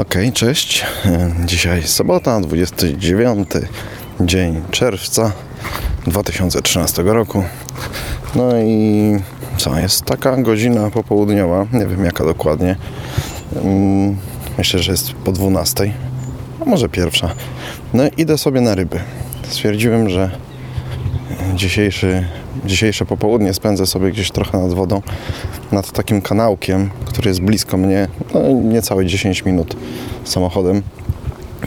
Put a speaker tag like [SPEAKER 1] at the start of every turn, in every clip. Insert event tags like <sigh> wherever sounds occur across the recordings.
[SPEAKER 1] Ok, cześć. Dzisiaj sobota, 29 dzień czerwca 2013 roku. No i co, jest taka godzina popołudniowa, nie wiem jaka dokładnie. Mm, Myślę, że jest po 12, a może pierwsza. No i idę sobie na ryby. Stwierdziłem, że dzisiejszy, dzisiejsze popołudnie spędzę sobie gdzieś trochę nad wodą, nad takim kanałkiem, który jest blisko mnie, no niecałe 10 minut samochodem.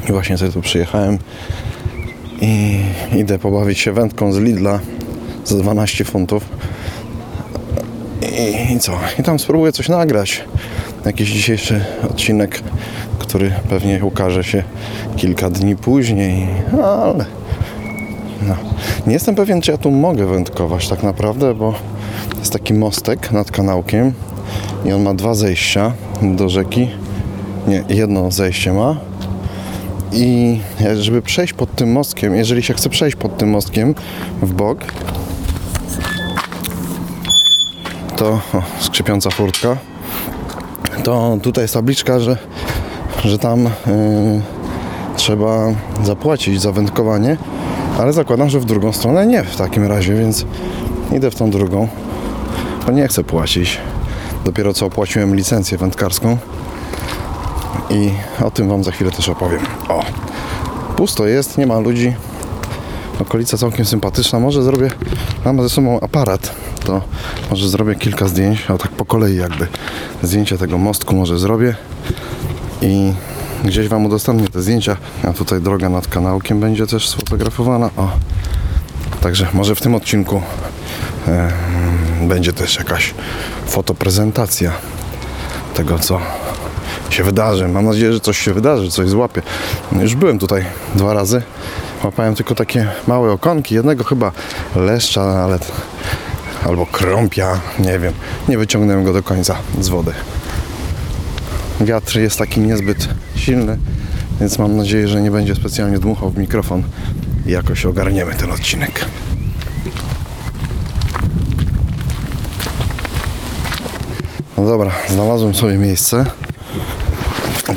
[SPEAKER 1] I właśnie sobie tu przyjechałem i idę pobawić się wędką z Lidla za 12 funtów. I, I co? I tam spróbuję coś nagrać. Jakiś dzisiejszy odcinek, który pewnie ukaże się kilka dni później, ale no. Nie jestem pewien, czy ja tu mogę wędkować tak naprawdę, bo jest taki mostek nad kanałkiem i on ma dwa zejścia do rzeki. Nie, jedno zejście ma. I żeby przejść pod tym mostkiem, jeżeli się chce przejść pod tym mostkiem w bok, to o, skrzypiąca furtka, to tutaj jest tabliczka, że, że tam yy, trzeba zapłacić za wędkowanie, ale zakładam, że w drugą stronę nie w takim razie, więc idę w tą drugą, bo nie chcę płacić. Dopiero co opłaciłem licencję wędkarską i o tym Wam za chwilę też opowiem. O, pusto jest, nie ma ludzi. Okolica całkiem sympatyczna. Może zrobię, mam ze sobą aparat, to może zrobię kilka zdjęć, a tak po kolei jakby zdjęcia tego mostku może zrobię i gdzieś Wam udostępnię te zdjęcia, a tutaj droga nad kanałkiem będzie też sfotografowana. O, także może w tym odcinku e, będzie też jakaś fotoprezentacja tego, co się wydarzy. Mam nadzieję, że coś się wydarzy, coś złapię. Już byłem tutaj dwa razy. Łapałem tylko takie małe okonki. Jednego chyba leszcza, ale albo krąpia, nie wiem. Nie wyciągnąłem go do końca z wody. Wiatr jest taki niezbyt silny, więc mam nadzieję, że nie będzie specjalnie dmuchał w mikrofon i jakoś ogarniemy ten odcinek. No dobra, znalazłem sobie miejsce.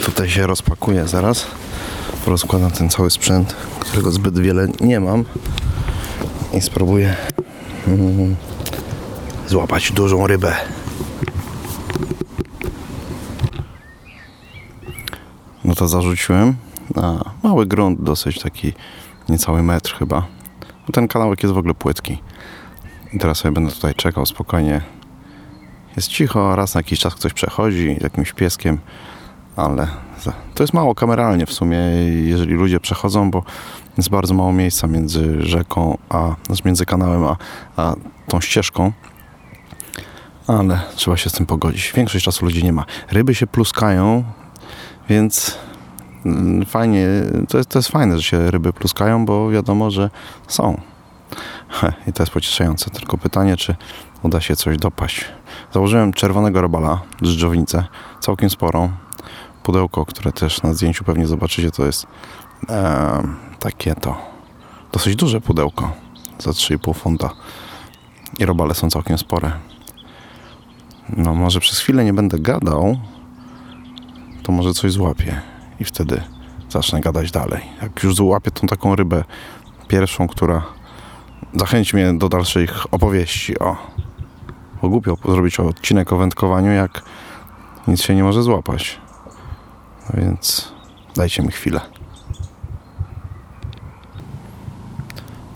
[SPEAKER 1] Tutaj się rozpakuję zaraz. Rozkładam ten cały sprzęt, którego zbyt wiele nie mam. I spróbuję mm, złapać dużą rybę. To zarzuciłem na mały grunt, dosyć taki niecały metr chyba. Bo ten kanałek jest w ogóle płytki. I teraz sobie będę tutaj czekał spokojnie. Jest cicho, raz na jakiś czas ktoś przechodzi jakimś pieskiem, ale to jest mało kameralnie w sumie, jeżeli ludzie przechodzą, bo jest bardzo mało miejsca między rzeką, a znaczy między kanałem a, a tą ścieżką. Ale trzeba się z tym pogodzić. Większość czasu ludzi nie ma. Ryby się pluskają, więc mm, fajnie, to jest, to jest fajne, że się ryby pluskają, bo wiadomo, że są. I to jest pocieszające. Tylko pytanie, czy uda się coś dopaść. Założyłem czerwonego robala, dżdżownicę, całkiem sporą. Pudełko, które też na zdjęciu pewnie zobaczycie, to jest e, takie to dosyć duże pudełko za 3,5 funta. I robale są całkiem spore. No może przez chwilę nie będę gadał, to może coś złapię i wtedy zacznę gadać dalej. Jak już złapię tą taką rybę pierwszą, która zachęci mnie do dalszych opowieści o bo głupio zrobić odcinek o wędkowaniu, jak nic się nie może złapać. No więc dajcie mi chwilę.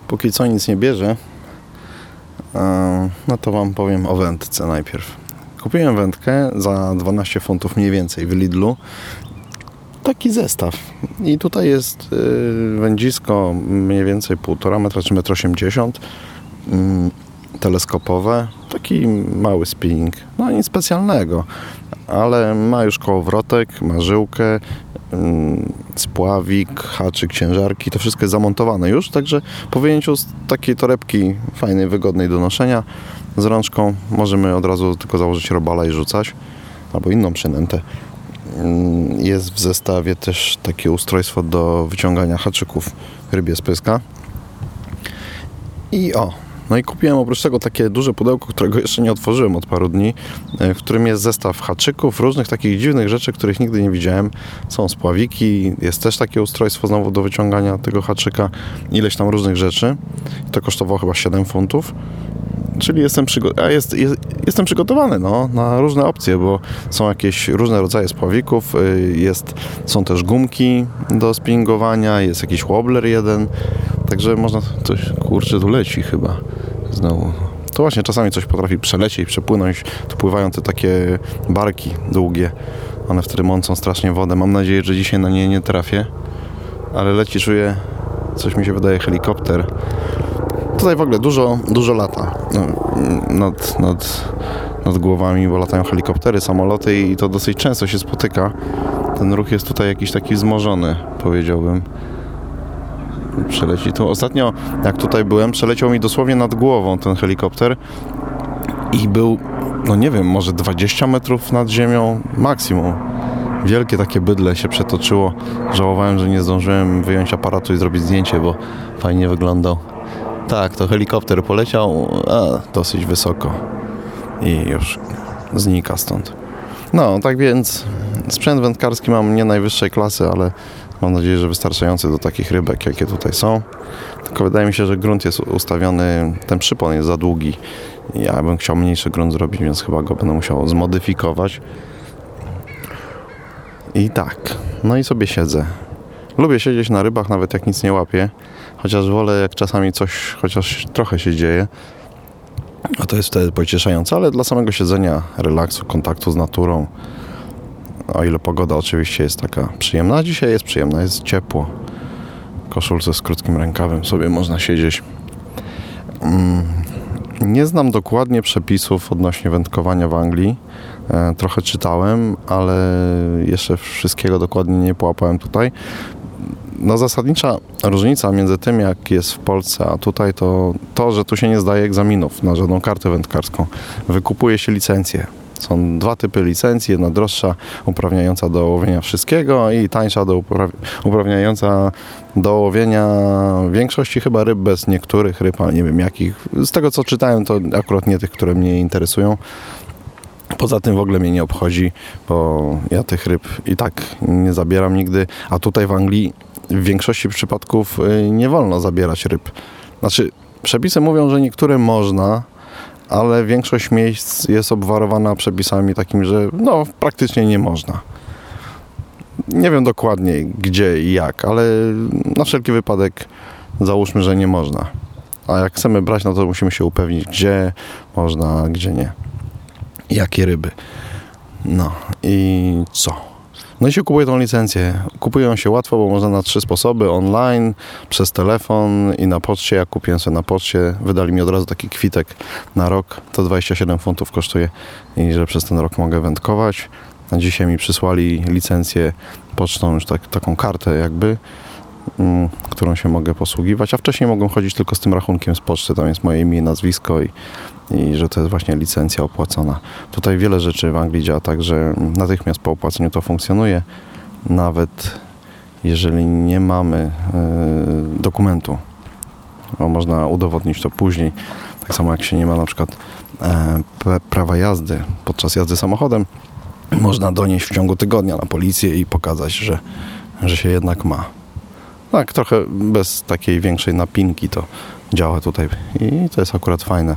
[SPEAKER 1] Póki co nic nie bierze, no to Wam powiem o wędce najpierw. Kupiłem wędkę za 12 funtów mniej więcej w Lidlu. Taki zestaw. I tutaj jest wędzisko mniej więcej 1,5 metra czy 1,80 m teleskopowe. Taki mały spinning. No nic specjalnego, ale ma już kołowrotek, ma żyłkę, spławik, haczyk, ciężarki. To wszystko jest zamontowane już, także po wyjęciu z takiej torebki fajnej, wygodnej do noszenia z rączką możemy od razu tylko założyć robala i rzucać albo inną przynętę. Jest w zestawie też takie ustrojstwo do wyciągania haczyków rybie z pyska. I o, No i kupiłem oprócz tego takie duże pudełko, którego jeszcze nie otworzyłem od paru dni, e, w którym jest zestaw haczyków, różnych takich dziwnych rzeczy, których nigdy nie widziałem. Są spławiki, jest też takie ustrojstwo znowu do wyciągania tego haczyka, ileś tam różnych rzeczy. To kosztowało chyba 7 funtów. Czyli jestem, przygo- a jest, jest, jestem przygotowany no, na różne opcje, bo są jakieś różne rodzaje spławików, y, jest, są też gumki do spinningowania, jest jakiś wobbler jeden, także można coś, kurczę, tu leci chyba znowu. To właśnie czasami coś potrafi przelecieć, przepłynąć, tu pływają te takie barki długie, one wtedy mącą strasznie wodę. Mam nadzieję, że dzisiaj na nie nie trafię, ale leci, czuję, coś mi się wydaje, helikopter. Tutaj w ogóle dużo, dużo lata no, nad, nad, nad głowami, bo latają helikoptery, samoloty i to dosyć często się spotyka. Ten ruch jest tutaj jakiś taki wzmożony, powiedziałbym. Przeleci tu. Ostatnio, jak tutaj byłem, przeleciał mi dosłownie nad głową ten helikopter i był, no nie wiem, może 20 metrów nad ziemią maksimum. Wielkie takie bydle się przetoczyło. Żałowałem, że nie zdążyłem wyjąć aparatu i zrobić zdjęcie, bo fajnie wyglądał. Tak, to helikopter poleciał a, dosyć wysoko i już znika stąd. No, tak więc sprzęt wędkarski mam nie najwyższej klasy, ale mam nadzieję, że wystarczający do takich rybek, jakie tutaj są. Tylko wydaje mi się, że grunt jest ustawiony, ten przypon jest za długi. Ja bym chciał mniejszy grunt zrobić, więc chyba go będę musiał zmodyfikować. I tak, no i sobie siedzę. Lubię siedzieć na rybach, nawet jak nic nie łapię. Chociaż wolę, jak czasami coś, chociaż trochę się dzieje. A to jest wtedy pocieszające, ale dla samego siedzenia, relaksu, kontaktu z naturą, o ile pogoda oczywiście jest taka przyjemna, dzisiaj jest przyjemna, jest ciepło. Koszulce z krótkim rękawem sobie można siedzieć. Mm, nie znam dokładnie przepisów odnośnie wędkowania w Anglii. E, trochę czytałem, ale jeszcze wszystkiego dokładnie nie połapałem tutaj no zasadnicza różnica między tym, jak jest w Polsce, a tutaj, to to, że tu się nie zdaje egzaminów na żadną kartę wędkarską. Wykupuje się licencję. Są dwa typy licencji, jedna droższa, uprawniająca do łowienia wszystkiego i tańsza do upraw uprawniająca do łowienia większości chyba ryb bez niektórych ryb, ale nie wiem jakich. Z tego co czytałem, to akurat nie tych, które mnie interesują. Poza tym w ogóle mnie nie obchodzi, bo ja tych ryb i tak nie zabieram nigdy, a tutaj w Anglii w większości przypadków y, nie wolno zabierać ryb. Znaczy, przepisy mówią, że niektóre można, ale większość miejsc jest obwarowana przepisami takimi, że no praktycznie nie można. Nie wiem dokładnie gdzie i jak, ale na wszelki wypadek załóżmy, że nie można. A jak chcemy brać, no to musimy się upewnić, gdzie można, gdzie nie. Jakie ryby. No i co? No i się kupuje tą licencję. Kupują się łatwo, bo można na trzy sposoby. Online, przez telefon i na poczcie. Jak kupiłem sobie na poczcie, wydali mi od razu taki kwitek na rok. To 27 funtów kosztuje i że przez ten rok mogę wędkować. A dzisiaj mi przysłali licencję pocztą, już tak, taką kartę jakby, mm, którą się mogę posługiwać. A wcześniej mogłem chodzić tylko z tym rachunkiem z poczty. Tam jest moje imię nazwisko i i że to jest właśnie licencja opłacona. Tutaj wiele rzeczy w Anglii działa tak, że natychmiast po opłaceniu to funkcjonuje, nawet jeżeli nie mamy y, dokumentu, bo można udowodnić to później. Tak samo jak się nie ma na przykład e, prawa jazdy podczas jazdy samochodem, <clears throat> można donieść w ciągu tygodnia na policję i pokazać, że, że się jednak ma. Tak, trochę bez takiej większej napinki to działa tutaj i to jest akurat fajne.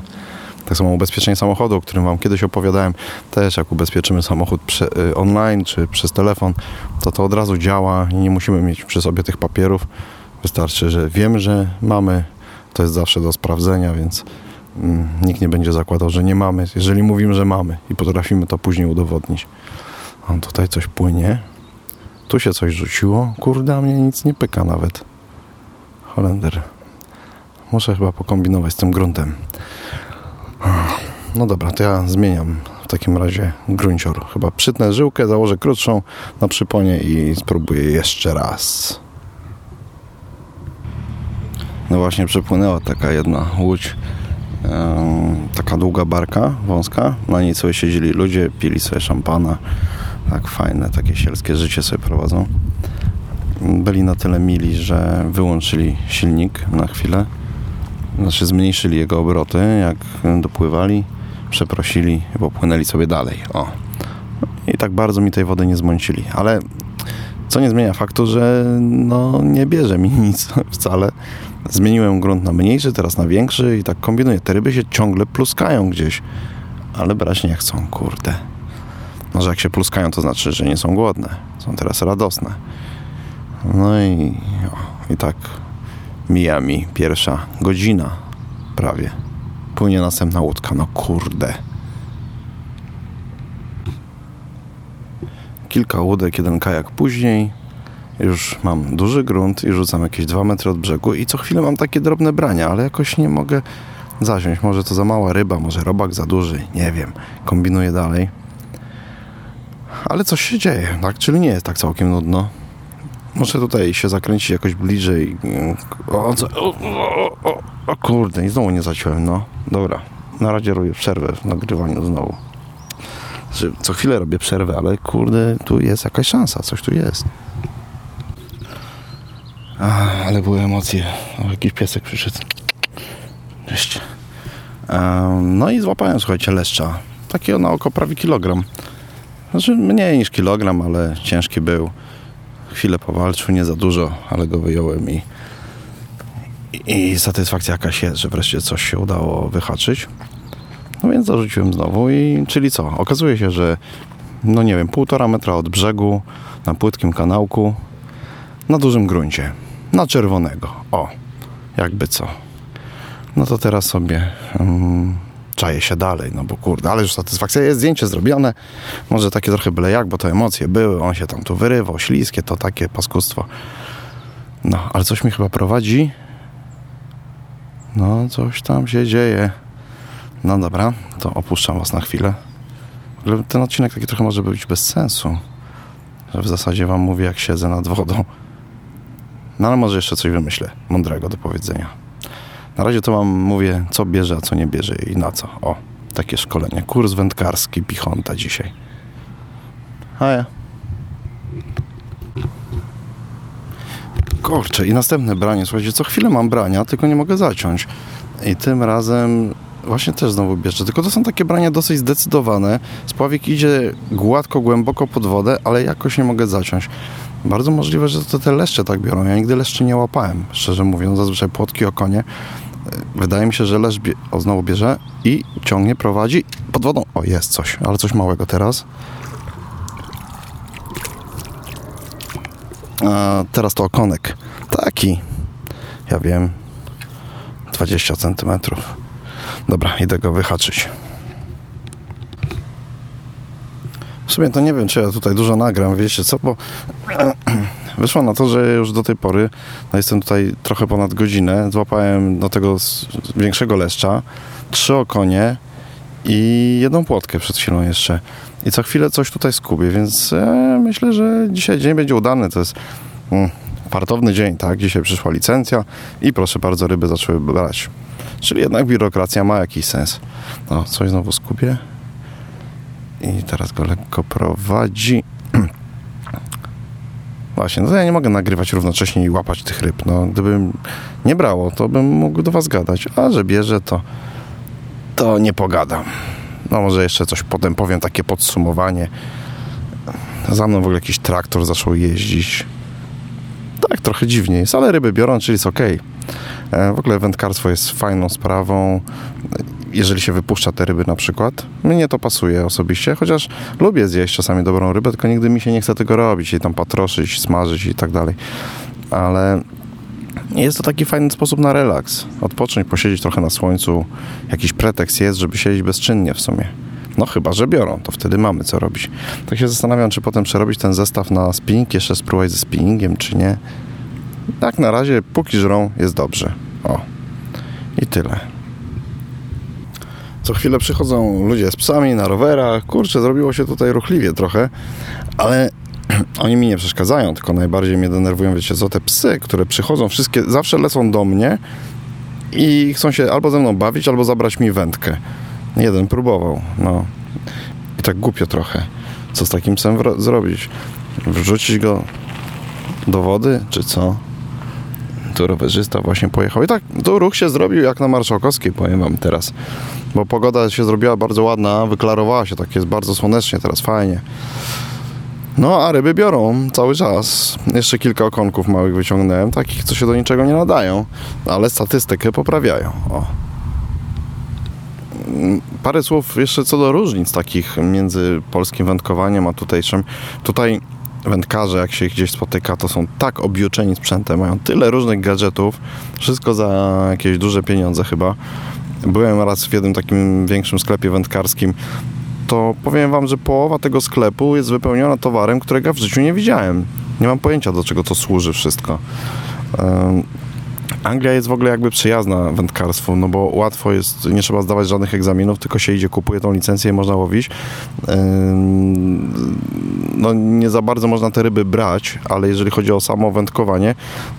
[SPEAKER 1] Tak samo ubezpieczenie samochodu, o którym Wam kiedyś opowiadałem, też jak ubezpieczymy samochód prze, y, online czy przez telefon, to to od razu działa i nie musimy mieć przy sobie tych papierów. Wystarczy, że wiemy, że mamy, to jest zawsze do sprawdzenia, więc mm, nikt nie będzie zakładał, że nie mamy, jeżeli mówimy, że mamy i potrafimy to później udowodnić. A tutaj coś płynie. Tu się coś rzuciło. Kurde, a mnie nic nie pyka nawet. Holender. Muszę chyba pokombinować z tym gruntem. No dobra, to ja zmieniam w takim razie gruncior. Chyba przytnę żyłkę, założę krótszą na przyponie i spróbuję jeszcze raz. No właśnie przypłynęła taka jedna łódź, taka długa barka, wąska. Na niej sobie siedzieli ludzie, pili sobie szampana. Tak fajne, takie sielskie życie sobie prowadzą. Byli na tyle mili, że wyłączyli silnik na chwilę znaczy zmniejszyli jego obroty, jak dopływali, przeprosili i popłynęli sobie dalej. O. I tak bardzo mi tej wody nie zmącili, ale co nie zmienia faktu, że no, nie bierze mi <laughs> nic wcale. Zmieniłem grunt na mniejszy, teraz na większy i tak kombinuję. Te ryby się ciągle pluskają gdzieś, ale brać nie chcą, kurde. Może jak się pluskają, to znaczy, że nie są głodne. Są teraz radosne. No i, i tak mija mi pierwsza godzina prawie. Płynie następna łódka. No kurde. Kilka łódek, jeden kajak później. Już mam duży grunt i rzucam jakieś dwa metry od brzegu i co chwilę mam takie drobne brania, ale jakoś nie mogę zasiąść. Może to za mała ryba, może robak za duży, nie wiem. Kombinuję dalej. Ale coś się dzieje, tak? Czyli nie jest tak całkiem nudno. Muszę tutaj się zakręcić jakoś bliżej. O, o, o, o, kurde, i znowu nie zaciąłem, no. Dobra, na razie robię przerwę w nagrywaniu znowu. Znaczy, co chwilę robię przerwę, ale kurde, tu jest jakaś szansa, coś tu jest. Ach, ale były emocje. O, jakiś piesek przyszedł. Cześć. Um, no i złapałem, słuchajcie, leszcza. Takiego na oko prawie kilogram. Znaczy mniej niż kilogram, ale ciężki był. Chwilę powalczył, nie za dużo, ale go wyjąłem i, i satysfakcja jakaś jest, że wreszcie coś się udało wyhaczyć. No więc zarzuciłem znowu i czyli co? Okazuje się, że no nie wiem, półtora metra od brzegu, na płytkim kanałku, na dużym gruncie, na czerwonego. O, jakby co. No to teraz sobie um, czaję się dalej, no bo kurde, ale już satysfakcja jest, zdjęcie zrobione, może takie trochę byle jak, bo to emocje były, on się tam tu wyrywał, śliskie, to takie paskustwo. No, ale coś mi chyba prowadzi. No, coś tam się dzieje. No dobra, to opuszczam was na chwilę. Ten odcinek taki trochę może być bez sensu, że w zasadzie wam mówię, jak siedzę nad wodą. No ale może jeszcze coś wymyślę mądrego do powiedzenia. Na razie to wam mówię, co bierze, a co nie bierze i na co. O, takie szkolenie. Kurs wędkarski Pichonta dzisiaj. Haja. Kurczę, i następne branie. Słuchajcie, co chwilę mam brania, tylko nie mogę zaciąć. I tym razem właśnie też znowu bierze. Tylko to są takie brania dosyć zdecydowane. Spławik idzie gładko, głęboko pod wodę, ale jakoś nie mogę zaciąć. Bardzo możliwe, że to te leszcze tak biorą. Ja nigdy leszczy nie łapałem, szczerze mówiąc. Zazwyczaj płotki, okonie. Wydaje mi się, że lesz bie... o, znowu bierze i ciągnie, prowadzi pod wodą. O, jest coś, ale coś małego teraz. A teraz to okonek. Taki. Ja wiem. 20 centymetrów. Dobra, idę go wyhaczyć. W sumie to nie wiem, czy ja tutaj dużo nagram, wiecie co, bo <clears throat> wyszło na to, że już do tej pory no jestem tutaj trochę ponad godzinę. Złapałem do tego większego leszcza, trzy okonie i jedną płotkę przed chwilą jeszcze. I co chwilę coś tutaj skubię, więc e, myślę, że dzisiaj dzień będzie udany. To jest mm, fartowny dzień, tak? Dzisiaj przyszła licencja i proszę bardzo, ryby zaczęły brać. Czyli jednak biurokracja ma jakiś sens. No, coś znowu skupię. I teraz go lekko prowadzi. <clears throat> Właśnie, no ja nie mogę nagrywać równocześnie i łapać tych ryb. No, gdybym nie brało, to bym mógł do was gadać. A że bierze, to, to nie pogadam. No może jeszcze coś potem powiem, takie podsumowanie. Za mną w ogóle jakiś traktor zaczął jeździć. Tak, trochę dziwnie jest, ale ryby biorą, czyli jest ok. W ogóle wędkarstwo jest fajną sprawą jeżeli się wypuszcza te ryby na przykład. Mnie to pasuje osobiście, chociaż lubię zjeść czasami dobrą rybę, tylko nigdy mi się nie chce tego robić i tam patroszyć, smażyć i tak dalej. Ale jest to taki fajny sposób na relaks. Odpocząć, posiedzieć trochę na słońcu. Jakiś pretekst jest, żeby siedzieć bezczynnie w sumie. No chyba, że biorą, to wtedy mamy co robić. Tak się zastanawiam, czy potem przerobić ten zestaw na spinning, jeszcze spróbować ze spinningiem, czy nie. Tak na razie, póki żrą, jest dobrze. O. I tyle. Co chwilę przychodzą ludzie z psami na rowerach. Kurczę, zrobiło się tutaj ruchliwie trochę, ale <clears throat> oni mi nie przeszkadzają, tylko najbardziej mnie denerwują, wiecie co, te psy, które przychodzą, wszystkie zawsze lecą do mnie i chcą się albo ze mną bawić, albo zabrać mi wędkę. Jeden próbował, no. I tak głupio trochę. Co z takim psem zrobić? Wrzucić go do wody, czy co? Tu rowerzysta właśnie pojechał. I tak, tu ruch się zrobił jak na Marszałkowskiej, powiem wam teraz. Bo pogoda się zrobiła bardzo ładna, wyklarowała się, tak jest bardzo słonecznie, teraz fajnie. No, a ryby biorą cały czas. Jeszcze kilka okonków małych wyciągnąłem, takich, co się do niczego nie nadają, ale statystykę poprawiają. O. Parę słów jeszcze co do różnic takich między polskim wędkowaniem a tutejszym. Tutaj wędkarze, jak się ich gdzieś spotyka, to są tak objuczeni sprzętem, mają tyle różnych gadżetów, wszystko za jakieś duże pieniądze chyba. Byłem raz w jednym takim większym sklepie wędkarskim, to powiem Wam, że połowa tego sklepu jest wypełniona towarem, którego w życiu nie widziałem. Nie mam pojęcia, do czego to służy wszystko. Anglia jest w ogóle jakby przyjazna wędkarstwu, no bo łatwo jest, nie trzeba zdawać żadnych egzaminów, tylko się idzie, kupuje tą licencję i można łowić. No nie za bardzo można te ryby brać, ale jeżeli chodzi o samo wędkowanie,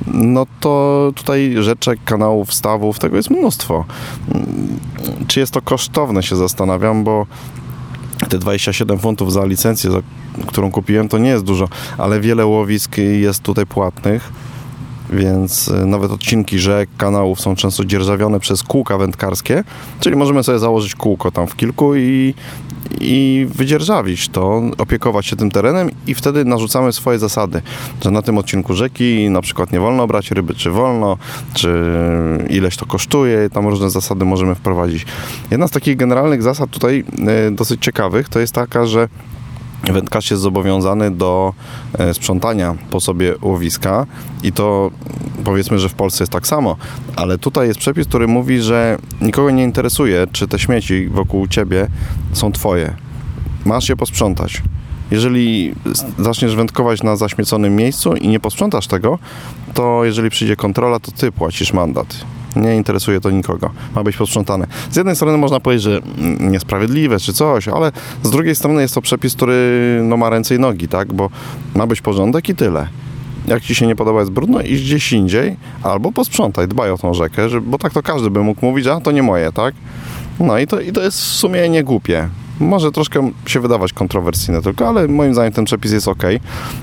[SPEAKER 1] no to tutaj rzeczek, kanałów, stawów, tego jest mnóstwo. Czy jest to kosztowne, się zastanawiam, bo te 27 funtów za licencję, za którą kupiłem, to nie jest dużo, ale wiele łowisk jest tutaj płatnych więc y, nawet odcinki rzek, kanałów są często dzierżawione przez kółka wędkarskie, czyli możemy sobie założyć kółko tam w kilku i, i wydzierżawić to, opiekować się tym terenem i wtedy narzucamy swoje zasady, że na tym odcinku rzeki na przykład nie wolno brać ryby, czy wolno, czy ileś to kosztuje, tam różne zasady możemy wprowadzić. Jedna z takich generalnych zasad tutaj y, dosyć ciekawych to jest taka, że wędkarz jest zobowiązany do e, sprzątania po sobie łowiska i to powiedzmy, że w Polsce jest tak samo, ale tutaj jest przepis, który mówi, że nikogo nie interesuje, czy te śmieci wokół ciebie są twoje. Masz je posprzątać. Jeżeli zaczniesz wędkować na zaśmieconym miejscu i nie posprzątasz tego, to jeżeli przyjdzie kontrola, to ty płacisz mandat. Nie interesuje to nikogo. Ma być posprzątane. Z jednej strony można powiedzieć, że niesprawiedliwe czy coś, ale z drugiej strony jest to przepis, który no, ma ręce i nogi, tak? Bo ma być porządek i tyle. Jak ci się nie podoba, jest brudno, idź gdzieś indziej albo posprzątaj, dbaj o tą rzekę, bo tak to każdy by mógł mówić, a to nie moje, tak? No i to, i to jest w sumie nie głupie. Może troszkę się wydawać kontrowersyjne tylko, ale moim zdaniem ten przepis jest ok.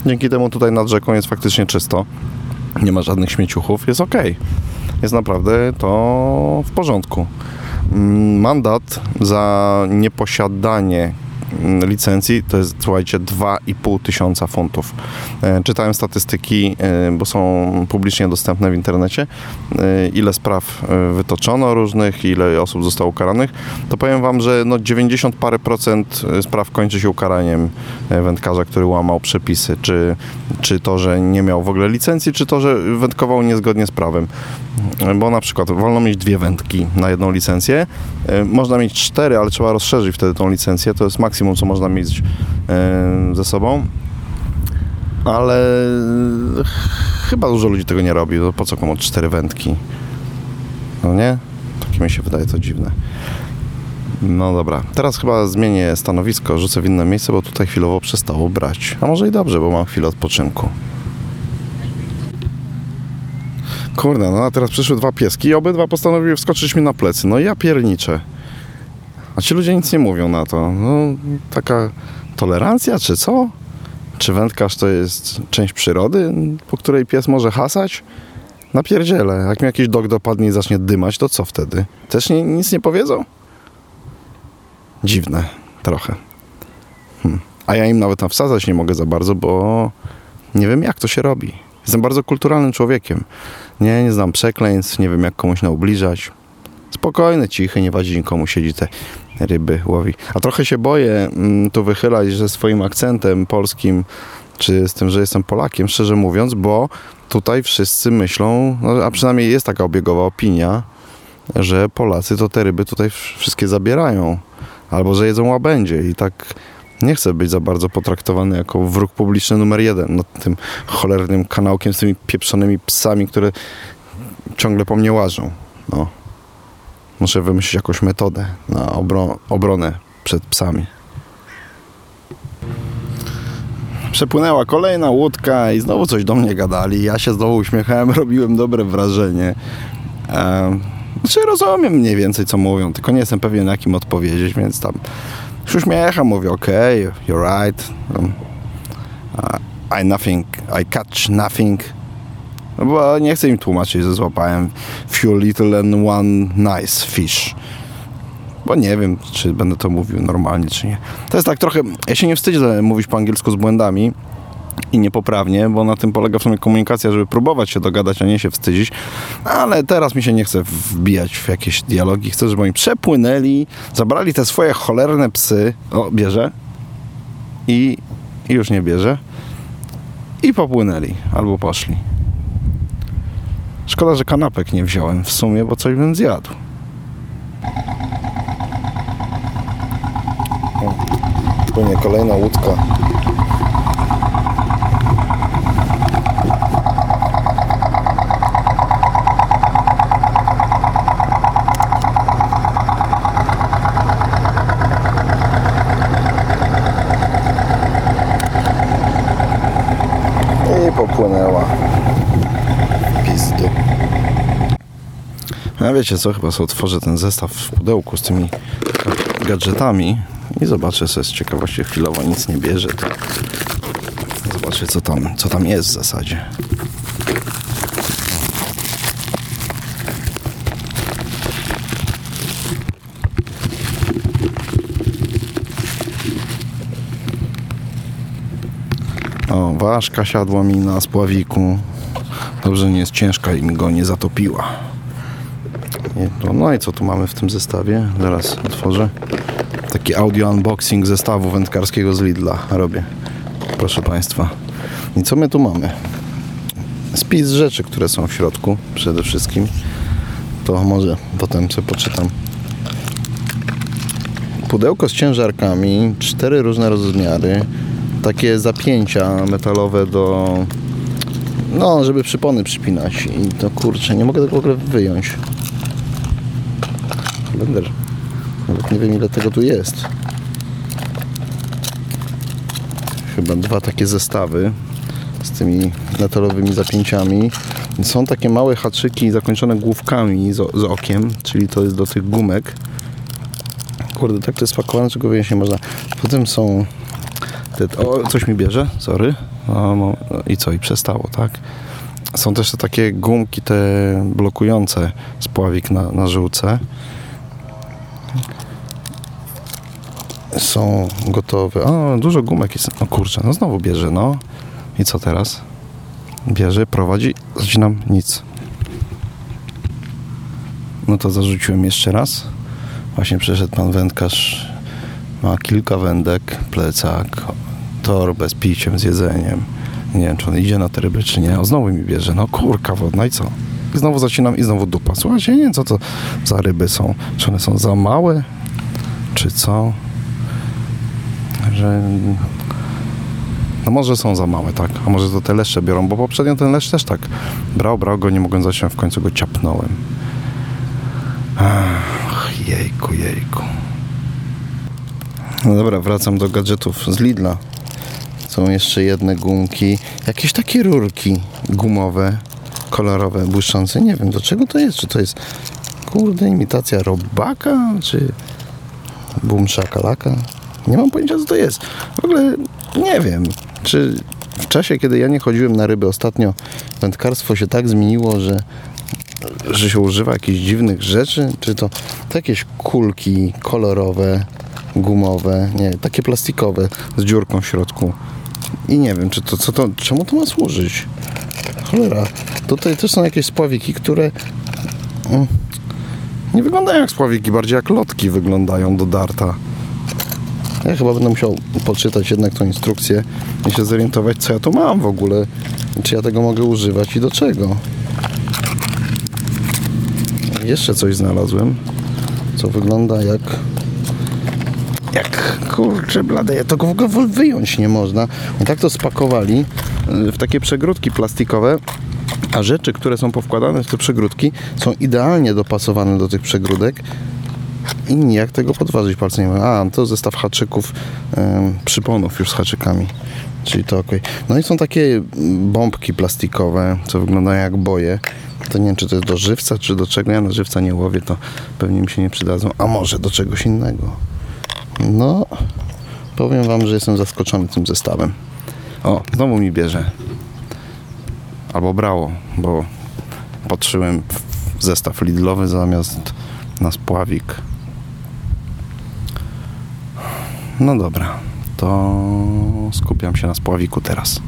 [SPEAKER 1] Dzięki temu tutaj nad rzeką jest faktycznie czysto. Nie ma żadnych śmieciuchów, jest ok jest naprawdę to w porządku. Mm, mandat za nieposiadanie licencji to jest, słuchajcie, 2,5 tysiąca funtów. E, czytałem statystyki, e, bo są publicznie dostępne w internecie, e, ile spraw wytoczono różnych, ile osób zostało ukaranych, to powiem Wam, że no 90 parę procent spraw kończy się ukaraniem wędkarza, który łamał przepisy, czy, czy to, że nie miał w ogóle licencji, czy to, że wędkował niezgodnie z prawem. Bo na przykład wolno mieć dwie wędki na jedną licencję, można mieć cztery, ale trzeba rozszerzyć wtedy tą licencję, to jest maksimum maksimum, co można mieć e, ze sobą. Ale chyba dużo ludzi tego nie robi. Po co komu cztery wędki? No nie? Takie mi się wydaje to dziwne. No dobra, teraz chyba zmienię stanowisko, rzucę w inne miejsce, bo tutaj chwilowo przestało brać. A może i dobrze, bo mam chwilę odpoczynku. Kurde, no a teraz przyszły dwa pieski i obydwa postanowiły wskoczyć mi na plecy. No ja pierniczę. A ci ludzie nic nie mówią na to. No, taka tolerancja, czy co? Czy wędkarz to jest część przyrody, po której pies może hasać? Napierdzielę. Jak mi jakiś dog dopadnie i zacznie dymać, to co wtedy? Też nie, nic nie powiedzą? Dziwne. Trochę. Hm. A ja im nawet tam wsadzać nie mogę za bardzo, bo nie wiem jak to się robi. Jestem bardzo kulturalnym człowiekiem. Nie, nie znam przekleństw, nie wiem jak komuś naubliżać. Spokojny, cichy, nie wadzi nikomu, siedzi te ryby łowi. A trochę się boję mm, tu wychylać ze swoim akcentem polskim, czy z tym, że jestem Polakiem, szczerze mówiąc, bo tutaj wszyscy myślą, no, a przynajmniej jest taka obiegowa opinia, że Polacy to te ryby tutaj wszystkie zabierają, albo że jedzą łabędzie i tak nie chcę być za bardzo potraktowany jako wróg publiczny numer jeden nad tym cholernym kanałkiem z tymi pieprzonymi psami, które ciągle po mnie łażą. No. Muszę wymyślić jakąś metodę na obro obronę przed psami. Przepłynęła kolejna łódka i znowu coś do mnie gadali. Ja się znowu uśmiechałem, <laughs> robiłem dobre wrażenie. E, znaczy rozumiem mniej więcej co mówią, tylko nie jestem pewien jakim odpowiedzieć, więc tam się uśmiecham, mówię ok, you're right. Um, I nothing, I catch nothing. No bo nie chcę im tłumaczyć, że złapałem few little and one nice fish. Bo nie wiem, czy będę to mówił normalnie, czy nie. To jest tak trochę, ja się nie wstydzę mówić po angielsku z błędami i niepoprawnie, bo na tym polega w sumie komunikacja, żeby próbować się dogadać, a nie się wstydzić. Ale teraz mi się nie chce wbijać w jakieś dialogi. Chcę, żeby oni przepłynęli, zabrali te swoje cholerne psy. O, bierze. I, i już nie bierze. I popłynęli. Albo poszli. Szkoda, że kanapek nie wziąłem w sumie, bo coś bym zjadł. Płynie kolejna łódka. I popłynęła. Pizdu. A wiecie co, chyba sobie otworzę ten zestaw w pudełku z tymi gadżetami i zobaczę sobie z ciekawości chwilowo nic nie bierze. To zobaczę co tam, co tam jest w zasadzie. O, ważka siadła mi na spławiku. Dobrze nie jest ciężka i mi go nie zatopiła. To, no i co tu mamy w tym zestawie? Zaraz otworzę. Taki audio unboxing zestawu wędkarskiego z Lidla robię. Proszę Państwa. I co my tu mamy? Spis rzeczy, które są w środku przede wszystkim. To może potem sobie poczytam. Pudełko z ciężarkami, cztery różne rozmiary, takie zapięcia metalowe do no, żeby przypony przypinać i to kurczę, nie mogę tego w ogóle wyjąć. Blender. Nawet nie wiem ile tego tu jest. Chyba dwa takie zestawy z tymi metalowymi zapięciami. Są takie małe haczyki zakończone główkami z, z okiem, czyli to jest do tych gumek. Kurde, tak to jest spakowane, czego wyjąć nie można. Potem są te, o, coś mi bierze, sorry. O, no, I co, i przestało, tak? Są też te takie gumki, te blokujące spławik na, na żyłce. Są gotowe. O, dużo gumek jest. No kurczę, no znowu bierze, no. I co teraz? Bierze, prowadzi, zaczynam nic. No to zarzuciłem jeszcze raz. Właśnie przeszedł pan wędkarz. Ma kilka wędek, plecak, torbę z piciem, z jedzeniem. Nie wiem, czy on idzie na te ryby, czy nie. O, znowu mi bierze. No kurka wodna i co? Znowu zaczynam i znowu dupa. Słuchajcie, nie wiem, co to za ryby są. Czy one są za małe, czy co? Że... No może są za małe, tak. A może to te leszcze biorą, bo poprzednio ten leszcz też tak brał, brał go, nie mogłem zacząć, w końcu go ciapnąłem. Ach, jejku, jejku. No dobra, wracam do gadżetów z Lidla. Są jeszcze jedne gumki, jakieś takie rurki gumowe, kolorowe, błyszczące. Nie wiem do czego to jest. Czy to jest kurde imitacja robaka, czy boom shakalaka? Nie mam pojęcia co to jest. W ogóle nie wiem, czy w czasie, kiedy ja nie chodziłem na ryby ostatnio, wędkarstwo się tak zmieniło, że że się używa jakichś dziwnych rzeczy, czy to, to jakieś kulki kolorowe, gumowe, nie, takie plastikowe z dziurką w środku. I nie wiem, czy to, co to, czemu to ma służyć? Cholera, tutaj też są jakieś spławiki, które mm, nie wyglądają jak spławiki, bardziej jak lotki wyglądają do darta. Ja chyba będę musiał poczytać jednak tą instrukcję i się zorientować, co ja tu mam w ogóle. Czy ja tego mogę używać i do czego. Jeszcze coś znalazłem, co wygląda jak jak kurczę blade, ja tego w ogóle wyjąć nie można. I tak to spakowali w takie przegródki plastikowe, a rzeczy, które są powkładane w te przegródki są idealnie dopasowane do tych przegródek i nijak tego podważyć palcem. nie mogę. A, to zestaw haczyków, przyponów już z haczykami. Czyli to ok. No i są takie bombki plastikowe, co wyglądają jak boje. To nie wiem, czy to jest do żywca, czy do czego. Ja na żywca nie łowię, to pewnie mi się nie przydadzą. A może do czegoś innego. No, powiem wam, że jestem zaskoczony tym zestawem. O, znowu mi bierze. albo brało, bo patrzyłem w zestaw Lidlowy zamiast na spławik. No dobra, to skupiam się na spławiku teraz.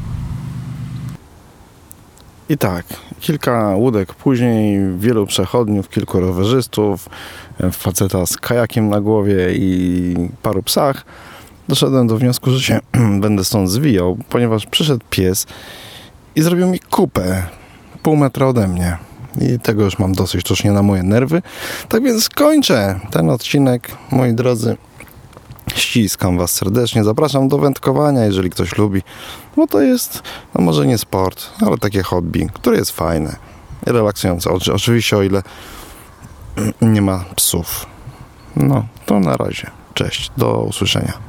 [SPEAKER 1] I tak, kilka łódek później, wielu przechodniów, kilku rowerzystów, faceta z kajakiem na głowie i paru psach, doszedłem do wniosku, że się <clears throat> będę stąd zwijał, ponieważ przyszedł pies i zrobił mi kupę pół metra ode mnie. I tego już mam dosyć, to już nie na moje nerwy. Tak więc kończę ten odcinek, moi drodzy. Ściskam Was serdecznie, zapraszam do wędkowania, jeżeli ktoś lubi, bo to jest, no może nie sport, ale takie hobby, które jest fajne i relaksujące. Oczy- Oczywiście o ile <clears throat> nie ma psów. No, to na razie. Cześć, do usłyszenia.